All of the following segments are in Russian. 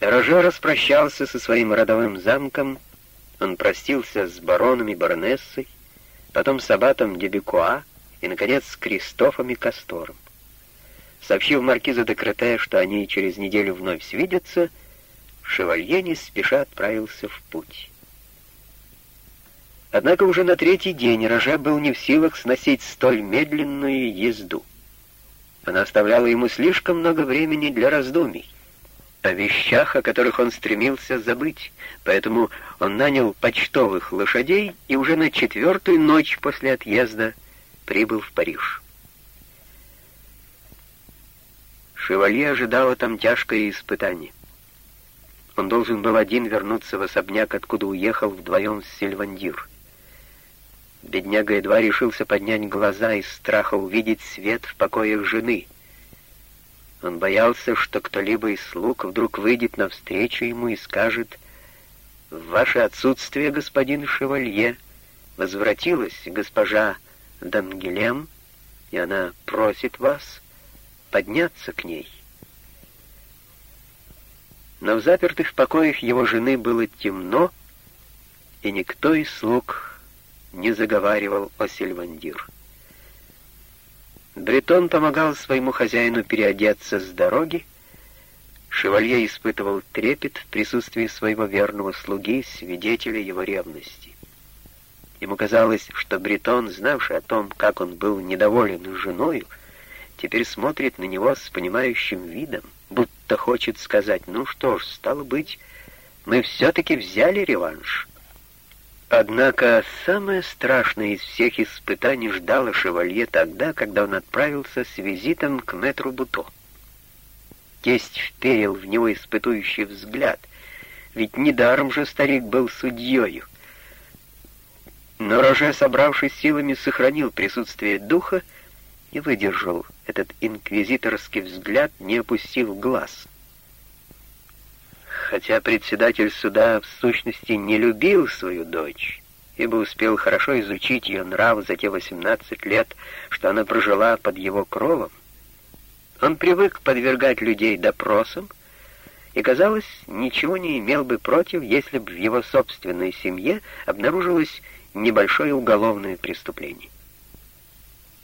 Роже распрощался со своим родовым замком, он простился с бароном и баронессой, потом с аббатом Дебекуа и, наконец, с Кристофом и Кастором. Сообщив маркизу де что они через неделю вновь свидятся, шевалье не спеша отправился в путь. Однако уже на третий день Роже был не в силах сносить столь медленную езду. Она оставляла ему слишком много времени для раздумий о вещах, о которых он стремился забыть, поэтому он нанял почтовых лошадей и уже на четвертую ночь после отъезда прибыл в Париж. Шевалье ожидало там тяжкое испытание. Он должен был один вернуться в особняк, откуда уехал вдвоем с Сильвандир. Бедняга едва решился поднять глаза из страха увидеть свет в покоях жены — он боялся, что кто-либо из слуг вдруг выйдет навстречу ему и скажет «В ваше отсутствие, господин Шевалье, возвратилась госпожа Дангелем, и она просит вас подняться к ней». Но в запертых покоях его жены было темно, и никто из слуг не заговаривал о Сильвандир. Бретон помогал своему хозяину переодеться с дороги. Шевалье испытывал трепет в присутствии своего верного слуги, свидетеля его ревности. Ему казалось, что Бретон, знавший о том, как он был недоволен женою, теперь смотрит на него с понимающим видом, будто хочет сказать, ну что ж, стало быть, мы все-таки взяли реванш. Однако самое страшное из всех испытаний ждало шевалье тогда, когда он отправился с визитом к мэтру Буто. Тесть вперил в него испытующий взгляд, ведь недаром же старик был судьею. Но Роже, собравшись силами, сохранил присутствие духа и выдержал этот инквизиторский взгляд, не опустив глаз — хотя председатель суда в сущности не любил свою дочь, ибо успел хорошо изучить ее нрав за те 18 лет, что она прожила под его кровом, он привык подвергать людей допросам и, казалось, ничего не имел бы против, если бы в его собственной семье обнаружилось небольшое уголовное преступление.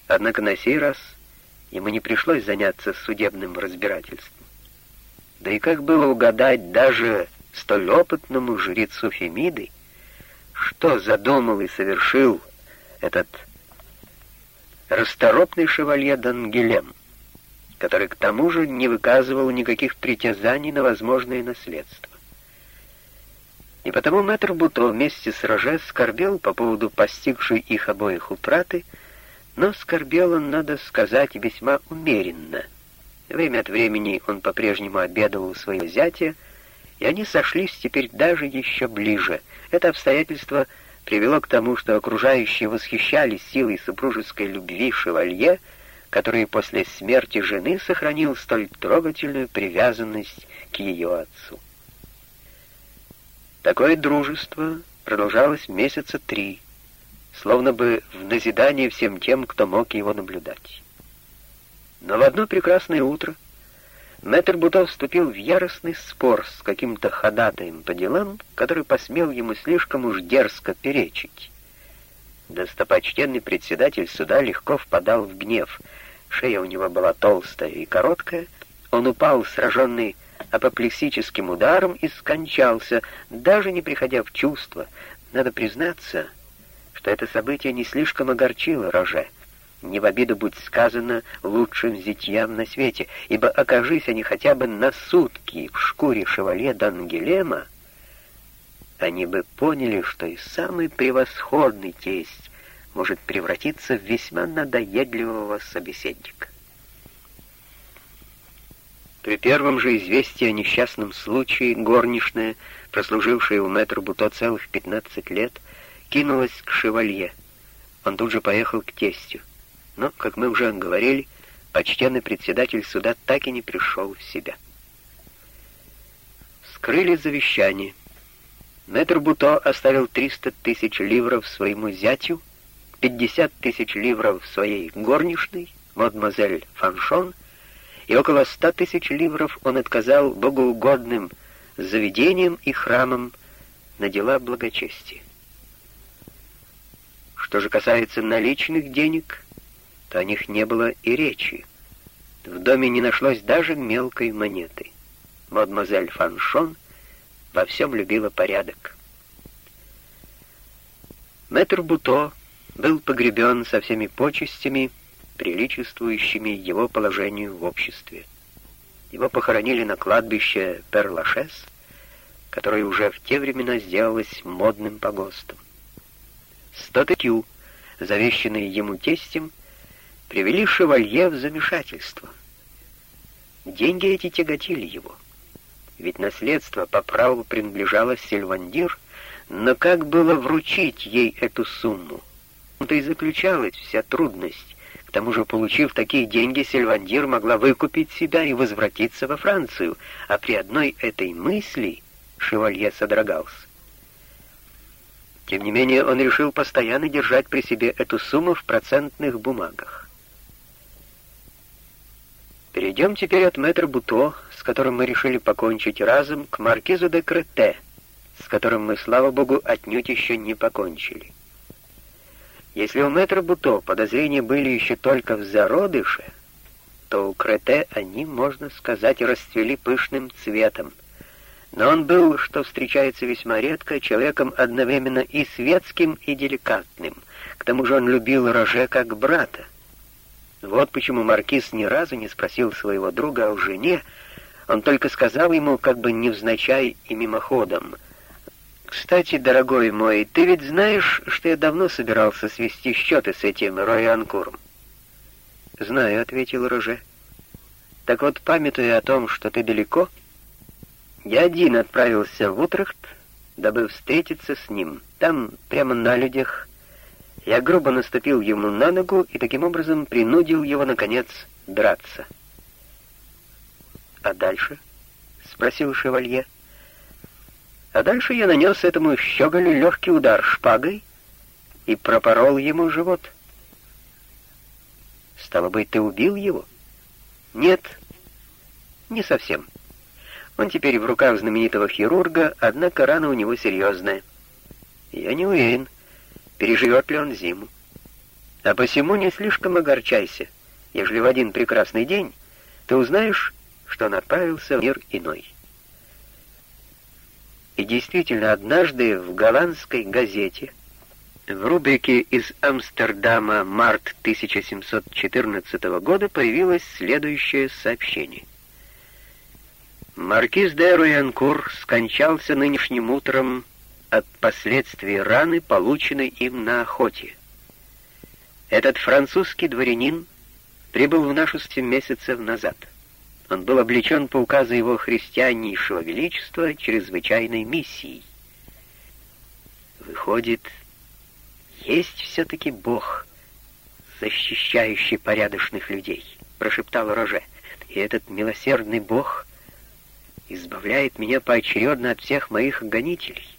Однако на сей раз ему не пришлось заняться судебным разбирательством. Да и как было угадать даже столь опытному жрецу Фемиды, что задумал и совершил этот расторопный шевалье Дангелем, который к тому же не выказывал никаких притязаний на возможное наследство. И потому мэтр Буто вместе с Роже скорбел по поводу постигшей их обоих утраты, но скорбел он, надо сказать, весьма умеренно — Время от времени он по-прежнему обедал у своего зятя, и они сошлись теперь даже еще ближе. Это обстоятельство привело к тому, что окружающие восхищались силой супружеской любви шевалье, который после смерти жены сохранил столь трогательную привязанность к ее отцу. Такое дружество продолжалось месяца три, словно бы в назидание всем тем, кто мог его наблюдать. Но в одно прекрасное утро мэтр Буто вступил в яростный спор с каким-то ходатаем по делам, который посмел ему слишком уж дерзко перечить. Достопочтенный председатель суда легко впадал в гнев. Шея у него была толстая и короткая. Он упал, сраженный апоплексическим ударом, и скончался, даже не приходя в чувство. Надо признаться, что это событие не слишком огорчило Роже не в обиду будь сказано лучшим зятьям на свете, ибо окажись они хотя бы на сутки в шкуре шевале Дангелема, они бы поняли, что и самый превосходный тесть может превратиться в весьма надоедливого собеседника. При первом же известии о несчастном случае горничная, прослужившая у мэтра Буто целых 15 лет, кинулась к шевалье. Он тут же поехал к тестю. Но, как мы уже говорили, почтенный председатель суда так и не пришел в себя. Скрыли завещание. Мэтр Буто оставил 300 тысяч ливров своему зятю, 50 тысяч ливров своей горничной, мадемуазель Фаншон, и около 100 тысяч ливров он отказал богоугодным заведением и храмом на дела благочестия. Что же касается наличных денег, то о них не было и речи. В доме не нашлось даже мелкой монеты. Мадемуазель Фаншон во всем любила порядок. Мэтр Буто был погребен со всеми почестями, приличествующими его положению в обществе. Его похоронили на кладбище Перлашес, которое уже в те времена сделалось модным погостом. Сто текю, завещанные ему тестем, привели шевалье в замешательство. Деньги эти тяготили его. Ведь наследство по праву принадлежало Сильвандир, но как было вручить ей эту сумму? Это и заключалась вся трудность. К тому же, получив такие деньги, Сильвандир могла выкупить себя и возвратиться во Францию, а при одной этой мысли шевалье содрогался. Тем не менее, он решил постоянно держать при себе эту сумму в процентных бумагах. Перейдем теперь от мэтра Буто, с которым мы решили покончить разом, к маркизу де Крете, с которым мы, слава богу, отнюдь еще не покончили. Если у мэтра Буто подозрения были еще только в зародыше, то у Крете они, можно сказать, расцвели пышным цветом — но он был, что встречается весьма редко, человеком одновременно и светским, и деликатным. К тому же он любил Роже как брата. Вот почему маркиз ни разу не спросил своего друга о жене, он только сказал ему, как бы невзначай и мимоходом. «Кстати, дорогой мой, ты ведь знаешь, что я давно собирался свести счеты с этим Роянкуром?» «Знаю», — ответил Роже. «Так вот, памятуя о том, что ты далеко...» Я один отправился в Утрехт, дабы встретиться с ним. Там, прямо на людях, я грубо наступил ему на ногу и таким образом принудил его, наконец, драться. «А дальше?» — спросил шевалье. «А дальше я нанес этому щеголю легкий удар шпагой и пропорол ему живот». «Стало быть, ты убил его?» «Нет, не совсем». Он теперь в руках знаменитого хирурга, однако рана у него серьезная. Я не уверен, переживет ли он зиму. А посему не слишком огорчайся, ежели в один прекрасный день ты узнаешь, что он отправился в мир иной. И действительно, однажды в голландской газете в рубрике из Амстердама «Март 1714 года» появилось следующее сообщение. Маркиз де Руянкур скончался нынешним утром от последствий раны, полученной им на охоте. Этот французский дворянин прибыл в нашу семь месяцев назад. Он был облечен по указу его христианнейшего величества чрезвычайной миссией. Выходит, есть все-таки Бог, защищающий порядочных людей, прошептал Роже. И этот милосердный Бог — избавляет меня поочередно от всех моих гонителей.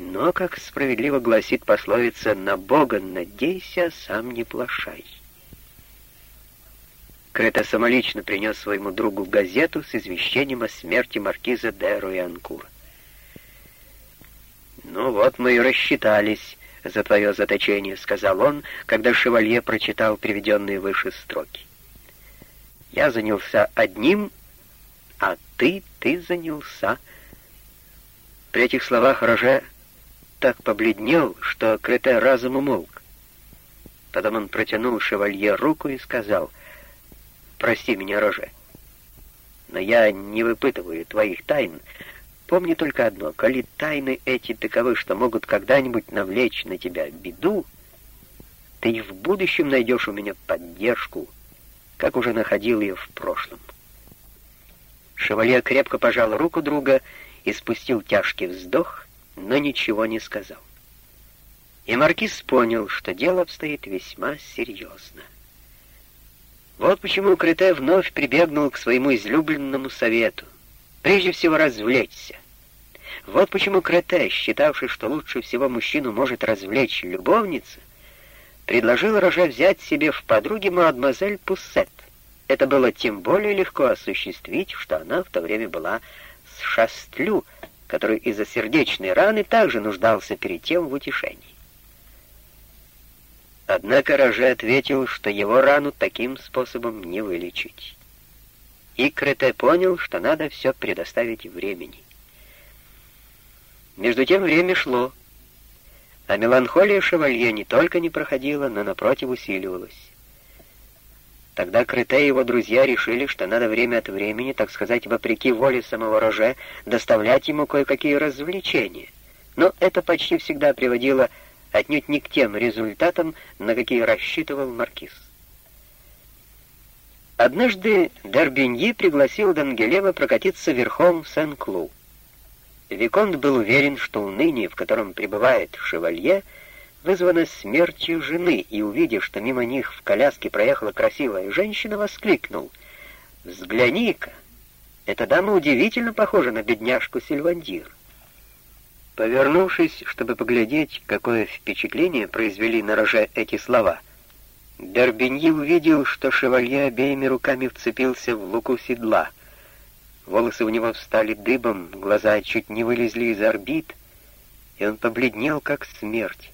Но, как справедливо гласит пословица, «На Бога надейся, сам не плашай». Крета самолично принес своему другу газету с извещением о смерти маркиза де Руянкура. «Ну вот мы и рассчитались за твое заточение», — сказал он, когда шевалье прочитал приведенные выше строки. «Я занялся одним а ты, ты занялся. При этих словах Роже так побледнел, что Крете разум умолк. Потом он протянул шевалье руку и сказал, «Прости меня, Роже, но я не выпытываю твоих тайн. Помни только одно, коли тайны эти таковы, что могут когда-нибудь навлечь на тебя беду, ты и в будущем найдешь у меня поддержку, как уже находил ее в прошлом». Шевалье крепко пожал руку друга и спустил тяжкий вздох, но ничего не сказал. И маркиз понял, что дело обстоит весьма серьезно. Вот почему Крете вновь прибегнул к своему излюбленному совету. Прежде всего развлечься. Вот почему Крете, считавший, что лучше всего мужчину может развлечь любовница, предложил Роже взять себе в подруги мадемуазель Пуссет — это было тем более легко осуществить, что она в то время была Шастлю, который из-за сердечной раны также нуждался перед тем в утешении. Однако Роже ответил, что его рану таким способом не вылечить. И Крете понял, что надо все предоставить времени. Между тем время шло, а меланхолия шевалье не только не проходила, но напротив усиливалась. Тогда Крыте и его друзья решили, что надо время от времени, так сказать, вопреки воле самого Роже, доставлять ему кое-какие развлечения. Но это почти всегда приводило отнюдь не к тем результатам, на какие рассчитывал Маркиз. Однажды Д'Арбиньи пригласил Дангелева прокатиться верхом в Сен-Клу. Виконт был уверен, что уныние, в котором пребывает шевалье, вызвано смертью жены, и, увидев, что мимо них в коляске проехала красивая женщина, воскликнул «Взгляни-ка! Эта дама удивительно похожа на бедняжку Сильвандир». Повернувшись, чтобы поглядеть, какое впечатление произвели на роже эти слова, Д'Арбиньи увидел, что шевалье обеими руками вцепился в луку седла. Волосы у него встали дыбом, глаза чуть не вылезли из орбит, и он побледнел, как смерть.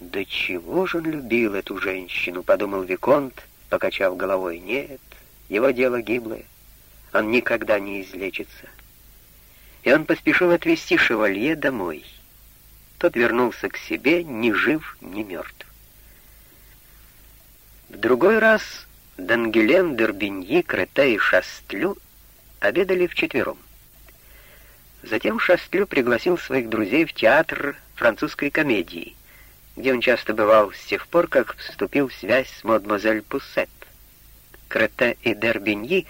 «Да чего же он любил эту женщину?» — подумал Виконт, покачав головой. «Нет, его дело гиблое, он никогда не излечится» и он поспешил отвезти шевалье домой. Тот вернулся к себе ни жив, ни мертв. В другой раз Дангелен, Дербиньи, Крете и Шастлю обедали вчетвером. Затем Шастлю пригласил своих друзей в театр французской комедии, где он часто бывал с тех пор, как вступил в связь с мадемуазель Пуссет. Крете и Дербиньи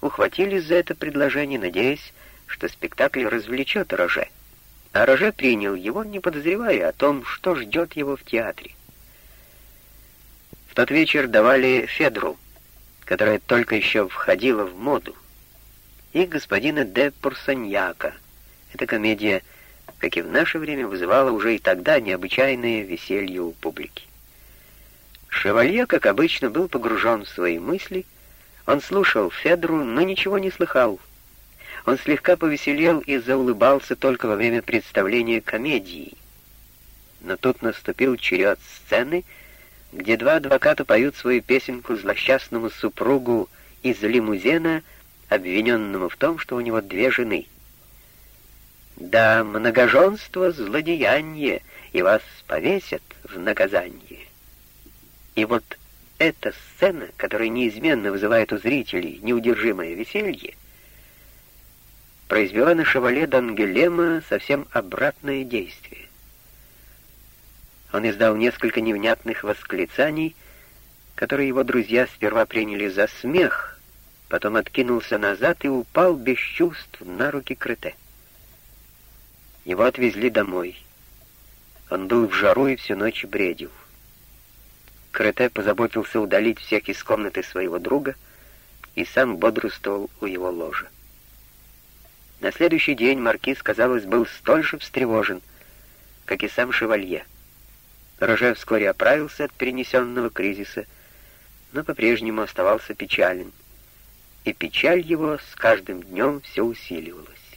ухватились за это предложение, надеясь, что спектакль развлечет Роже, а Роже принял его, не подозревая о том, что ждет его в театре. В тот вечер давали Федру, которая только еще входила в моду, и господина де Пурсаньяка. Эта комедия, как и в наше время, вызывала уже и тогда необычайное веселье у публики. Шевалье, как обычно, был погружен в свои мысли, он слушал Федру, но ничего не слыхал, он слегка повеселел и заулыбался только во время представления комедии. Но тут наступил черед сцены, где два адвоката поют свою песенку злосчастному супругу из лимузена, обвиненному в том, что у него две жены. «Да, многоженство — злодеяние, и вас повесят в наказание». И вот эта сцена, которая неизменно вызывает у зрителей неудержимое веселье, — произвела на шевале Дангелема совсем обратное действие. Он издал несколько невнятных восклицаний, которые его друзья сперва приняли за смех, потом откинулся назад и упал без чувств на руки Крете. Его отвезли домой. Он был в жару и всю ночь бредил. Крете позаботился удалить всех из комнаты своего друга и сам бодрствовал у его ложа. На следующий день маркиз, казалось, был столь же встревожен, как и сам шевалье. Роже вскоре оправился от перенесенного кризиса, но по-прежнему оставался печален, и печаль его с каждым днем все усиливалась.